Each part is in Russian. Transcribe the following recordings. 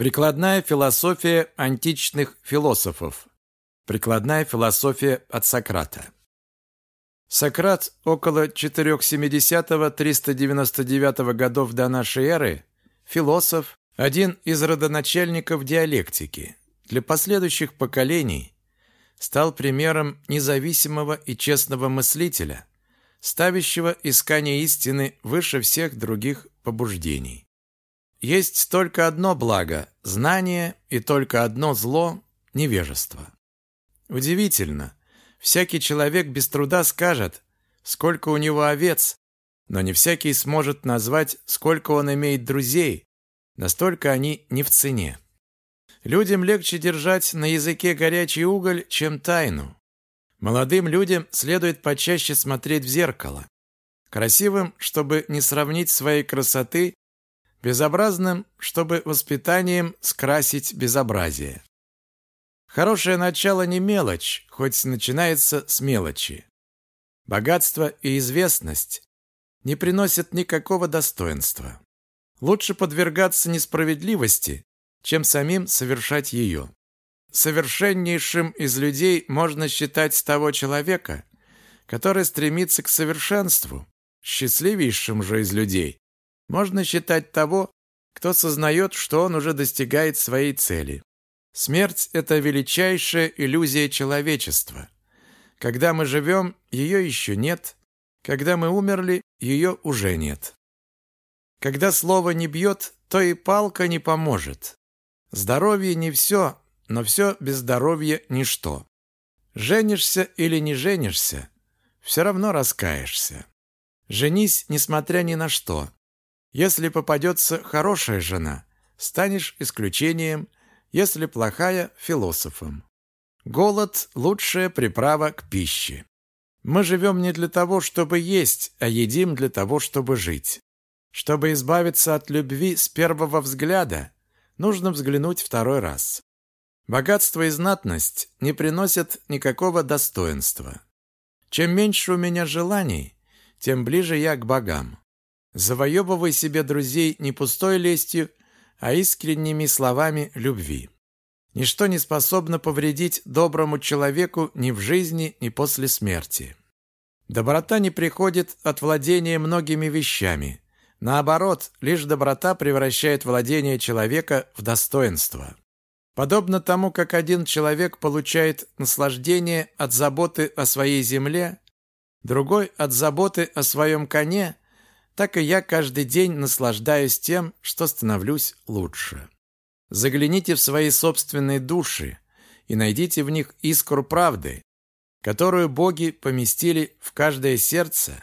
Прикладная философия античных философов. Прикладная философия от Сократа. Сократ около 470-399 годов до нашей эры, философ, один из родоначальников диалектики. Для последующих поколений стал примером независимого и честного мыслителя, ставящего искание истины выше всех других побуждений. Есть только одно благо – знание, и только одно зло – невежество. Удивительно, всякий человек без труда скажет, сколько у него овец, но не всякий сможет назвать, сколько он имеет друзей, настолько они не в цене. Людям легче держать на языке горячий уголь, чем тайну. Молодым людям следует почаще смотреть в зеркало. Красивым, чтобы не сравнить своей красоты безобразным, чтобы воспитанием скрасить безобразие. Хорошее начало не мелочь, хоть начинается с мелочи. Богатство и известность не приносят никакого достоинства. Лучше подвергаться несправедливости, чем самим совершать ее. Совершеннейшим из людей можно считать того человека, который стремится к совершенству, счастливейшим же из людей можно считать того, кто сознает, что он уже достигает своей цели. Смерть – это величайшая иллюзия человечества. Когда мы живем, ее еще нет. Когда мы умерли, ее уже нет. Когда слово не бьет, то и палка не поможет. Здоровье не все, но все без здоровья – ничто. Женишься или не женишься, все равно раскаешься. Женись, несмотря ни на что. Если попадется хорошая жена, станешь исключением, если плохая – философом. Голод – лучшая приправа к пище. Мы живем не для того, чтобы есть, а едим для того, чтобы жить. Чтобы избавиться от любви с первого взгляда, нужно взглянуть второй раз. Богатство и знатность не приносят никакого достоинства. Чем меньше у меня желаний, тем ближе я к богам. Завоевывай себе друзей не пустой лестью, а искренними словами любви. Ничто не способно повредить доброму человеку ни в жизни, ни после смерти. Доброта не приходит от владения многими вещами. Наоборот, лишь доброта превращает владение человека в достоинство. Подобно тому, как один человек получает наслаждение от заботы о своей земле, другой от заботы о своем коне, так и я каждый день наслаждаюсь тем, что становлюсь лучше. Загляните в свои собственные души и найдите в них искру правды, которую боги поместили в каждое сердце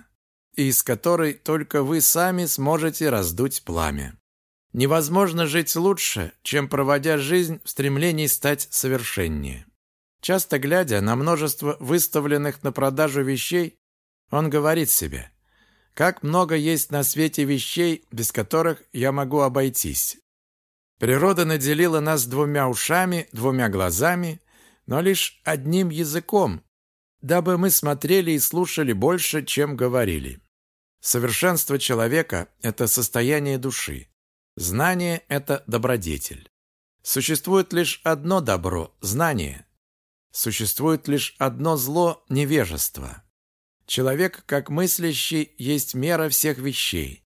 и из которой только вы сами сможете раздуть пламя. Невозможно жить лучше, чем проводя жизнь в стремлении стать совершеннее. Часто глядя на множество выставленных на продажу вещей, он говорит себе – как много есть на свете вещей, без которых я могу обойтись. Природа наделила нас двумя ушами, двумя глазами, но лишь одним языком, дабы мы смотрели и слушали больше, чем говорили. Совершенство человека – это состояние души. Знание – это добродетель. Существует лишь одно добро – знание. Существует лишь одно зло – невежество. Человек, как мыслящий, есть мера всех вещей.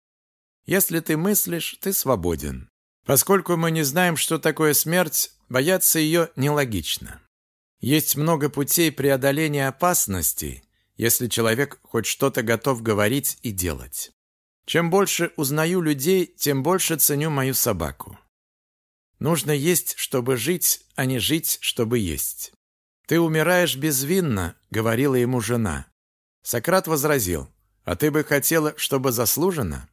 Если ты мыслишь, ты свободен. Поскольку мы не знаем, что такое смерть, бояться ее нелогично. Есть много путей преодоления опасностей, если человек хоть что-то готов говорить и делать. Чем больше узнаю людей, тем больше ценю мою собаку. Нужно есть, чтобы жить, а не жить, чтобы есть. «Ты умираешь безвинно», — говорила ему жена. Сократ возразил, «А ты бы хотела, чтобы заслуженно?»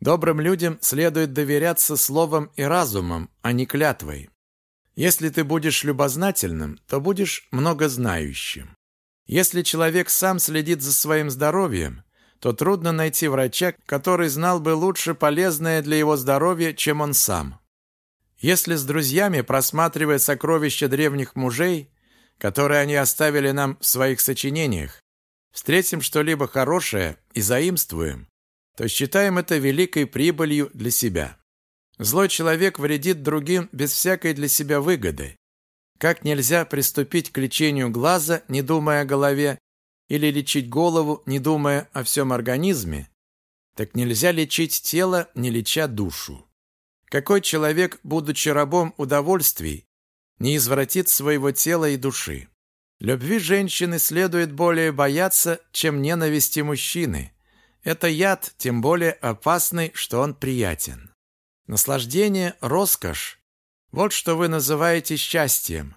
Добрым людям следует доверяться словам и разумом, а не клятвой. Если ты будешь любознательным, то будешь многознающим. Если человек сам следит за своим здоровьем, то трудно найти врача, который знал бы лучше полезное для его здоровья, чем он сам. Если с друзьями просматривая сокровища древних мужей, которые они оставили нам в своих сочинениях, встретим что-либо хорошее и заимствуем, то считаем это великой прибылью для себя. Злой человек вредит другим без всякой для себя выгоды. Как нельзя приступить к лечению глаза, не думая о голове, или лечить голову, не думая о всем организме, так нельзя лечить тело, не леча душу. Какой человек, будучи рабом удовольствий, не извратит своего тела и души? Любви женщины следует более бояться, чем ненависти мужчины. Это яд, тем более опасный, что он приятен. Наслаждение – роскошь. Вот что вы называете счастьем.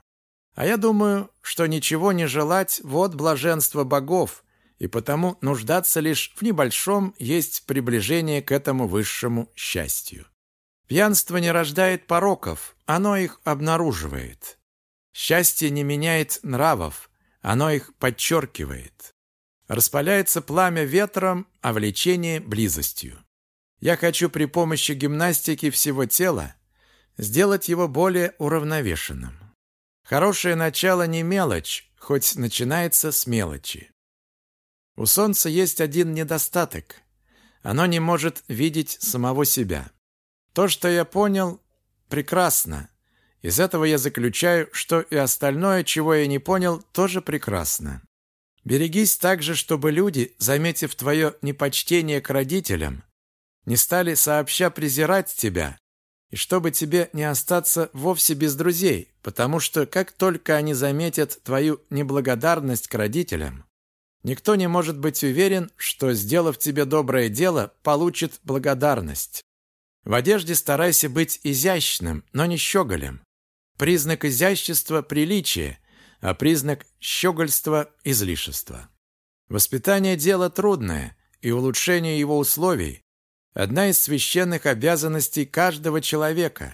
А я думаю, что ничего не желать – вот блаженство богов, и потому нуждаться лишь в небольшом есть приближение к этому высшему счастью. Пьянство не рождает пороков, оно их обнаруживает. Счастье не меняет нравов, оно их подчеркивает. Распаляется пламя ветром, а влечение – близостью. Я хочу при помощи гимнастики всего тела сделать его более уравновешенным. Хорошее начало не мелочь, хоть начинается с мелочи. У солнца есть один недостаток. Оно не может видеть самого себя. То, что я понял, прекрасно. Из этого я заключаю, что и остальное, чего я не понял, тоже прекрасно. Берегись также, чтобы люди, заметив твое непочтение к родителям, не стали сообща презирать тебя, и чтобы тебе не остаться вовсе без друзей, потому что как только они заметят твою неблагодарность к родителям, никто не может быть уверен, что, сделав тебе доброе дело, получит благодарность. В одежде старайся быть изящным, но не щеголем. Признак изящества – приличие, а признак щегольства – излишества. Воспитание – дело трудное, и улучшение его условий – одна из священных обязанностей каждого человека,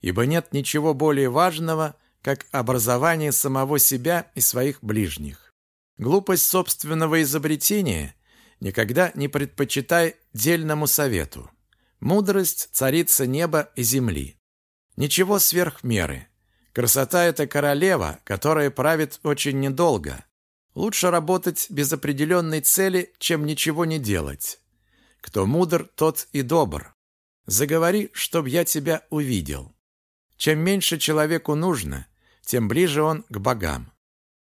ибо нет ничего более важного, как образование самого себя и своих ближних. Глупость собственного изобретения никогда не предпочитай дельному совету. Мудрость – царица неба и земли. Ничего сверх меры. Красота – это королева, которая правит очень недолго. Лучше работать без определенной цели, чем ничего не делать. Кто мудр, тот и добр. Заговори, чтоб я тебя увидел. Чем меньше человеку нужно, тем ближе он к богам.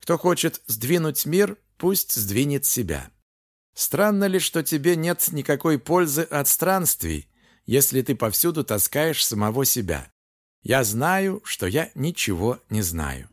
Кто хочет сдвинуть мир, пусть сдвинет себя. Странно ли, что тебе нет никакой пользы от странствий, если ты повсюду таскаешь самого себя? Я знаю, что я ничего не знаю.